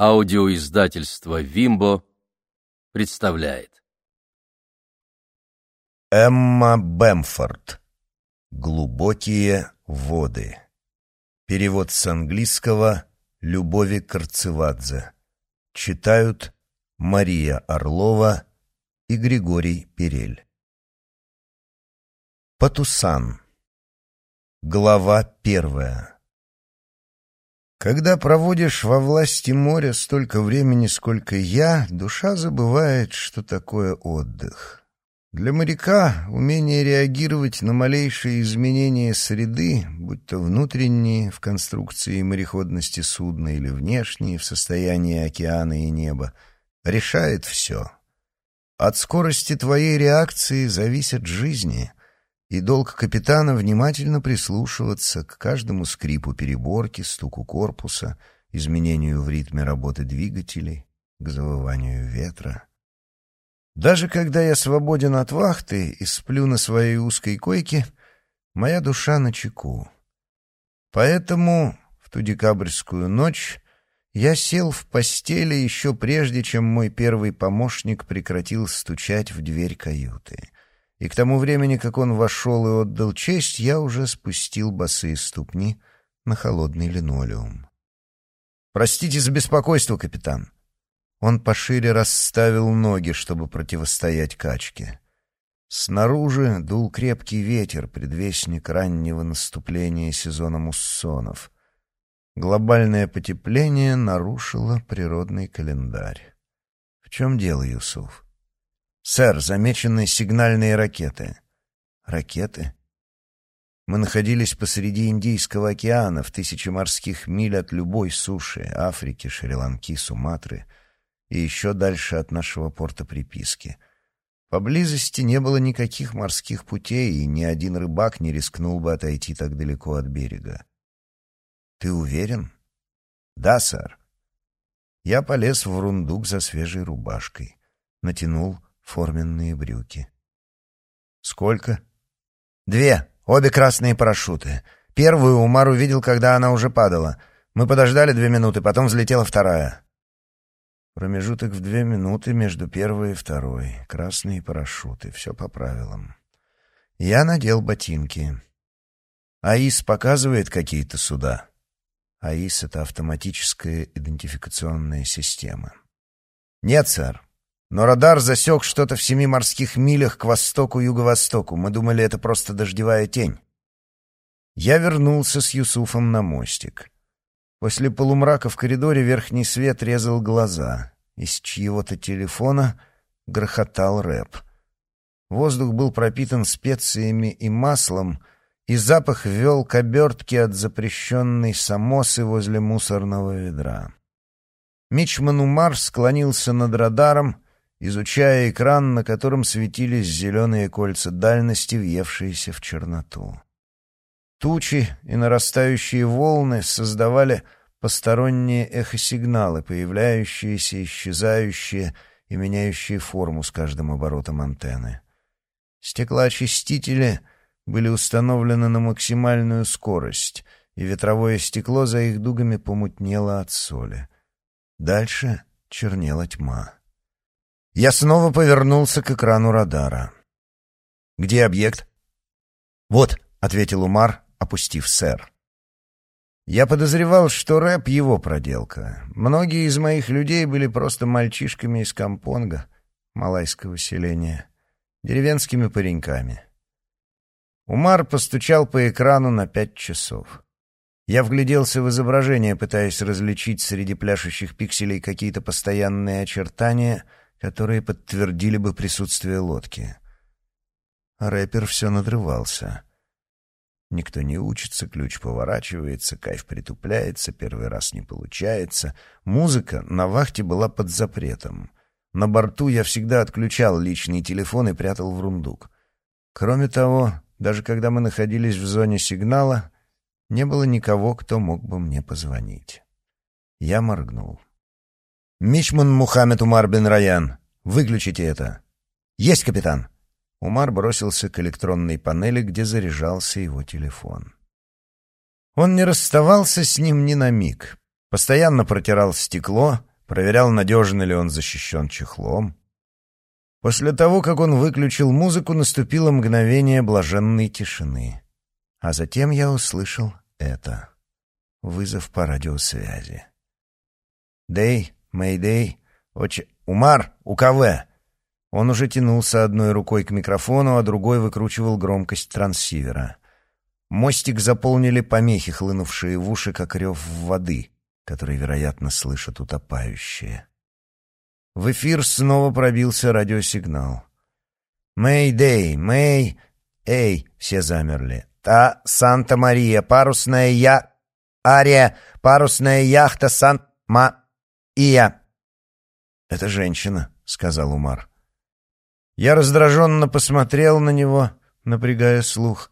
Аудиоиздательство «Вимбо» представляет. Эмма Бэмфорд. Глубокие воды. Перевод с английского Любови Карцевадзе. Читают Мария Орлова и Григорий Перель. Патусан. Глава первая. Когда проводишь во власти моря столько времени, сколько я, душа забывает, что такое отдых. Для моряка умение реагировать на малейшие изменения среды, будь то внутренние в конструкции мореходности судна или внешние в состоянии океана и неба, решает все. От скорости твоей реакции зависят жизни — и долг капитана внимательно прислушиваться к каждому скрипу переборки, стуку корпуса, изменению в ритме работы двигателей, к завыванию ветра. Даже когда я свободен от вахты и сплю на своей узкой койке, моя душа на чеку. Поэтому в ту декабрьскую ночь я сел в постели еще прежде, чем мой первый помощник прекратил стучать в дверь каюты — и к тому времени, как он вошел и отдал честь, я уже спустил босые ступни на холодный линолеум. «Простите за беспокойство, капитан». Он пошире расставил ноги, чтобы противостоять качке. Снаружи дул крепкий ветер, предвестник раннего наступления сезона муссонов. Глобальное потепление нарушило природный календарь. «В чем дело, Юсуф?» «Сэр, замечены сигнальные ракеты». «Ракеты?» Мы находились посреди Индийского океана, в тысячи морских миль от любой суши, Африки, Шри-Ланки, Суматры и еще дальше от нашего порта приписки. Поблизости не было никаких морских путей, и ни один рыбак не рискнул бы отойти так далеко от берега. «Ты уверен?» «Да, сэр». Я полез в рундук за свежей рубашкой, натянул форменные брюки. «Сколько?» «Две. Обе красные парашюты. Первую Умар увидел, когда она уже падала. Мы подождали две минуты, потом взлетела вторая». Промежуток в две минуты между первой и второй. Красные парашюты. Все по правилам. Я надел ботинки. АИС показывает какие-то суда. АИС — это автоматическая идентификационная система. «Нет, сэр. Но радар засек что-то в семи морских милях к востоку-юго-востоку. Мы думали, это просто дождевая тень. Я вернулся с Юсуфом на мостик. После полумрака в коридоре верхний свет резал глаза. Из чьего-то телефона грохотал рэп. Воздух был пропитан специями и маслом, и запах вел к обертке от запрещенной самосы возле мусорного ведра. Мичман Умар склонился над радаром, изучая экран, на котором светились зеленые кольца дальности, въевшиеся в черноту. Тучи и нарастающие волны создавали посторонние эхосигналы, появляющиеся, исчезающие и меняющие форму с каждым оборотом антенны. Стеклоочистители были установлены на максимальную скорость, и ветровое стекло за их дугами помутнело от соли. Дальше чернела тьма. Я снова повернулся к экрану радара. «Где объект?» «Вот», — ответил Умар, опустив сэр. Я подозревал, что рэп — его проделка. Многие из моих людей были просто мальчишками из Кампонга, малайского селения, деревенскими пареньками. Умар постучал по экрану на пять часов. Я вгляделся в изображение, пытаясь различить среди пляшущих пикселей какие-то постоянные очертания — которые подтвердили бы присутствие лодки. Рэпер все надрывался. Никто не учится, ключ поворачивается, кайф притупляется, первый раз не получается. Музыка на вахте была под запретом. На борту я всегда отключал личный телефон и прятал в рундук. Кроме того, даже когда мы находились в зоне сигнала, не было никого, кто мог бы мне позвонить. Я моргнул. «Мичман Мухаммед Умар бен Раян, выключите это». «Есть, капитан». Умар бросился к электронной панели, где заряжался его телефон. Он не расставался с ним ни на миг. Постоянно протирал стекло, проверял, надежно ли он защищен чехлом. После того, как он выключил музыку, наступило мгновение блаженной тишины. А затем я услышал это. Вызов по радиосвязи. «Дэй, Мэйдэй, Оч... Умар, УКВ!» Он уже тянулся одной рукой к микрофону, а другой выкручивал громкость трансивера. Мостик заполнили помехи, хлынувшие в уши, как рев воды, который, вероятно, слышат утопающие. В эфир снова пробился радиосигнал. «Мэй-дэй! Мэй! Эй!» — все замерли. «Та Санта-Мария! Парусная я... Ария! Парусная яхта Сан-Ма-Ия!» «Это женщина», — сказал Умар. Я раздраженно посмотрел на него, напрягая слух.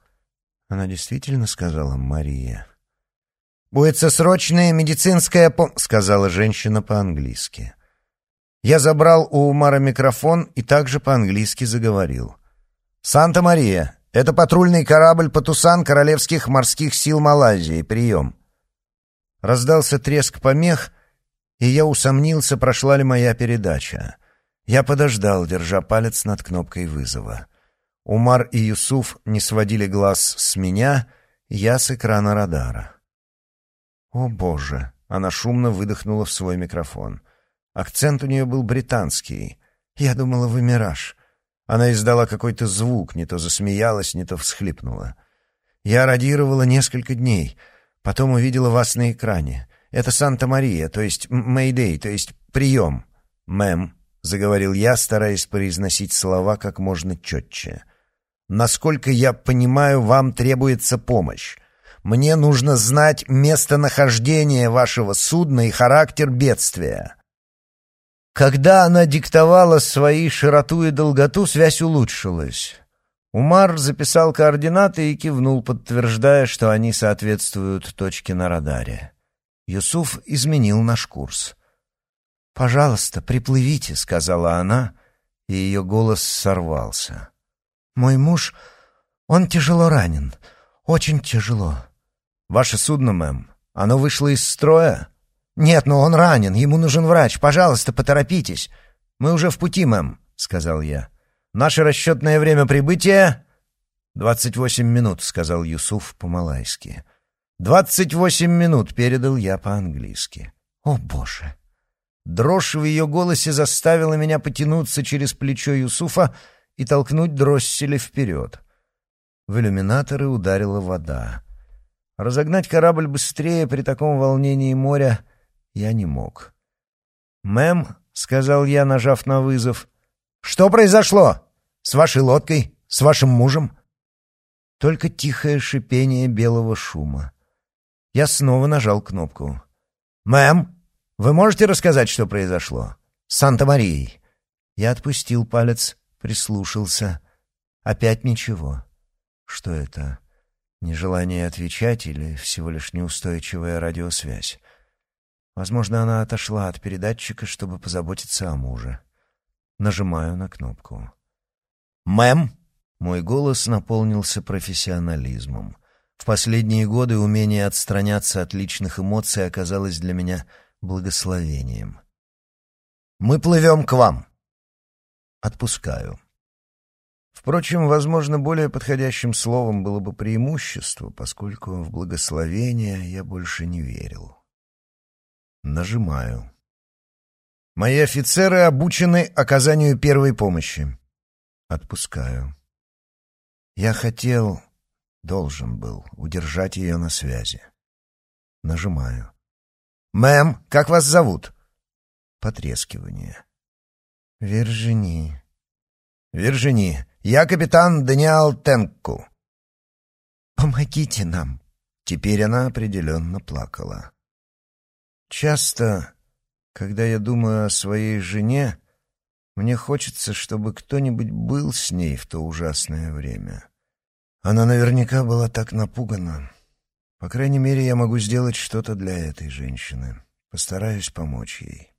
Она действительно сказала «Мария». «Будет срочная медицинская пом...» — сказала женщина по-английски. Я забрал у Умара микрофон и также по-английски заговорил. «Санта-Мария, это патрульный корабль «Патусан» Королевских морских сил Малайзии. Прием». Раздался треск помех, и я усомнился, прошла ли моя передача. Я подождал, держа палец над кнопкой вызова. Умар и Юсуф не сводили глаз с меня, я с экрана радара. «О, Боже!» — она шумно выдохнула в свой микрофон. Акцент у нее был британский. Я думала, вы мираж. Она издала какой-то звук, не то засмеялась, не то всхлипнула. Я радировала несколько дней, потом увидела вас на экране. Это Санта-Мария, то есть Мэйдэй, то есть прием. Мэм, заговорил я, стараясь произносить слова как можно четче. Насколько я понимаю, вам требуется помощь. Мне нужно знать местонахождение вашего судна и характер бедствия. Когда она диктовала свои широту и долготу, связь улучшилась. Умар записал координаты и кивнул, подтверждая, что они соответствуют точке на радаре. Юсуф изменил наш курс. «Пожалуйста, приплывите», — сказала она, и ее голос сорвался. «Мой муж, он тяжело ранен, очень тяжело». «Ваше судно, мэм, оно вышло из строя?» «Нет, но он ранен, ему нужен врач. Пожалуйста, поторопитесь. Мы уже в пути, мэм», — сказал я. «Наше расчетное время прибытия...» «Двадцать восемь минут», — сказал Юсуф по-малайски. «Двадцать восемь минут», — передал я по-английски. «О, Боже!» Дрожь в ее голосе заставила меня потянуться через плечо Юсуфа и толкнуть дросселя вперед. В иллюминаторы ударила вода. Разогнать корабль быстрее при таком волнении моря я не мог. «Мэм», — сказал я, нажав на вызов, — «что произошло? С вашей лодкой? С вашим мужем?» Только тихое шипение белого шума. Я снова нажал кнопку. «Мэм!» Вы можете рассказать, что произошло? Санта-Марией?» Я отпустил палец, прислушался. Опять ничего. Что это? Нежелание отвечать или всего лишь неустойчивая радиосвязь? Возможно, она отошла от передатчика, чтобы позаботиться о муже. Нажимаю на кнопку. «Мэм!» Мой голос наполнился профессионализмом. В последние годы умение отстраняться от личных эмоций оказалось для меня благословением. «Мы плывем к вам!» «Отпускаю». Впрочем, возможно, более подходящим словом было бы преимущество, поскольку в благословение я больше не верил. Нажимаю. Мои офицеры обучены оказанию первой помощи. Отпускаю. Я хотел, должен был, удержать ее на связи. Нажимаю. «Мэм, как вас зовут?» Потрескивание. «Вержини». «Вержини, я капитан Даниал Тенку». «Помогите нам». Теперь она определенно плакала. Часто, когда я думаю о своей жене, мне хочется, чтобы кто-нибудь был с ней в то ужасное время. Она наверняка была так напугана. По крайней мере, я могу сделать что-то для этой женщины. Постараюсь помочь ей.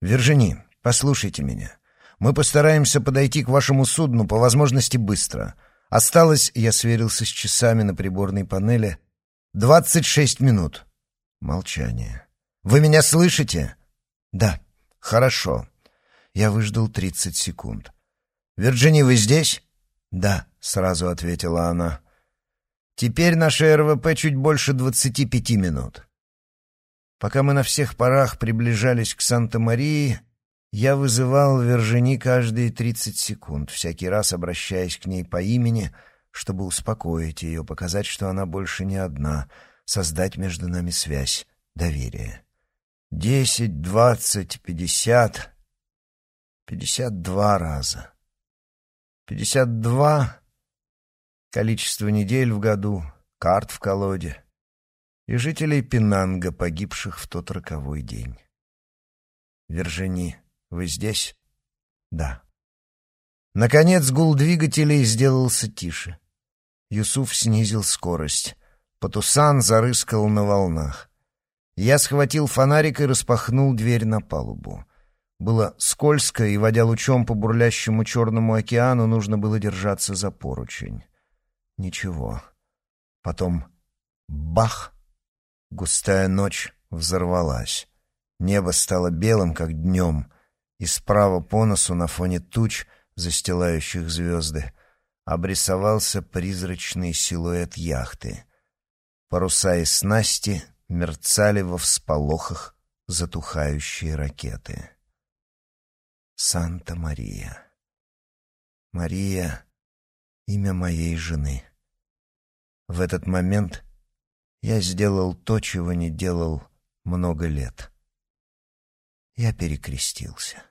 Вержини, послушайте меня. Мы постараемся подойти к вашему судну по возможности быстро. Осталось, я сверился с часами на приборной панели, двадцать шесть минут. Молчание. Вы меня слышите? «Да, хорошо». Я выждал тридцать секунд. «Вирджини, вы здесь?» «Да», — сразу ответила она. «Теперь наше РВП чуть больше двадцати пяти минут». Пока мы на всех парах приближались к Санта-Марии, я вызывал Вержини каждые тридцать секунд, всякий раз обращаясь к ней по имени, чтобы успокоить ее, показать, что она больше не одна, создать между нами связь, доверие. Десять, двадцать, пятьдесят... Пятьдесят два раза. Пятьдесят два — количество недель в году, карт в колоде и жителей Пинанга, погибших в тот роковой день. Вержини, вы здесь? Да. Наконец гул двигателей сделался тише. Юсуф снизил скорость. Патусан зарыскал на волнах. Я схватил фонарик и распахнул дверь на палубу. Было скользко, и, водя лучом по бурлящему черному океану, нужно было держаться за поручень. Ничего. Потом бах! Густая ночь взорвалась. Небо стало белым, как днем, и справа по носу на фоне туч, застилающих звезды, обрисовался призрачный силуэт яхты. Паруса и снасти мерцали во всполохах затухающие ракеты. Санта-Мария. Мария — имя моей жены. В этот момент я сделал то, чего не делал много лет. Я перекрестился.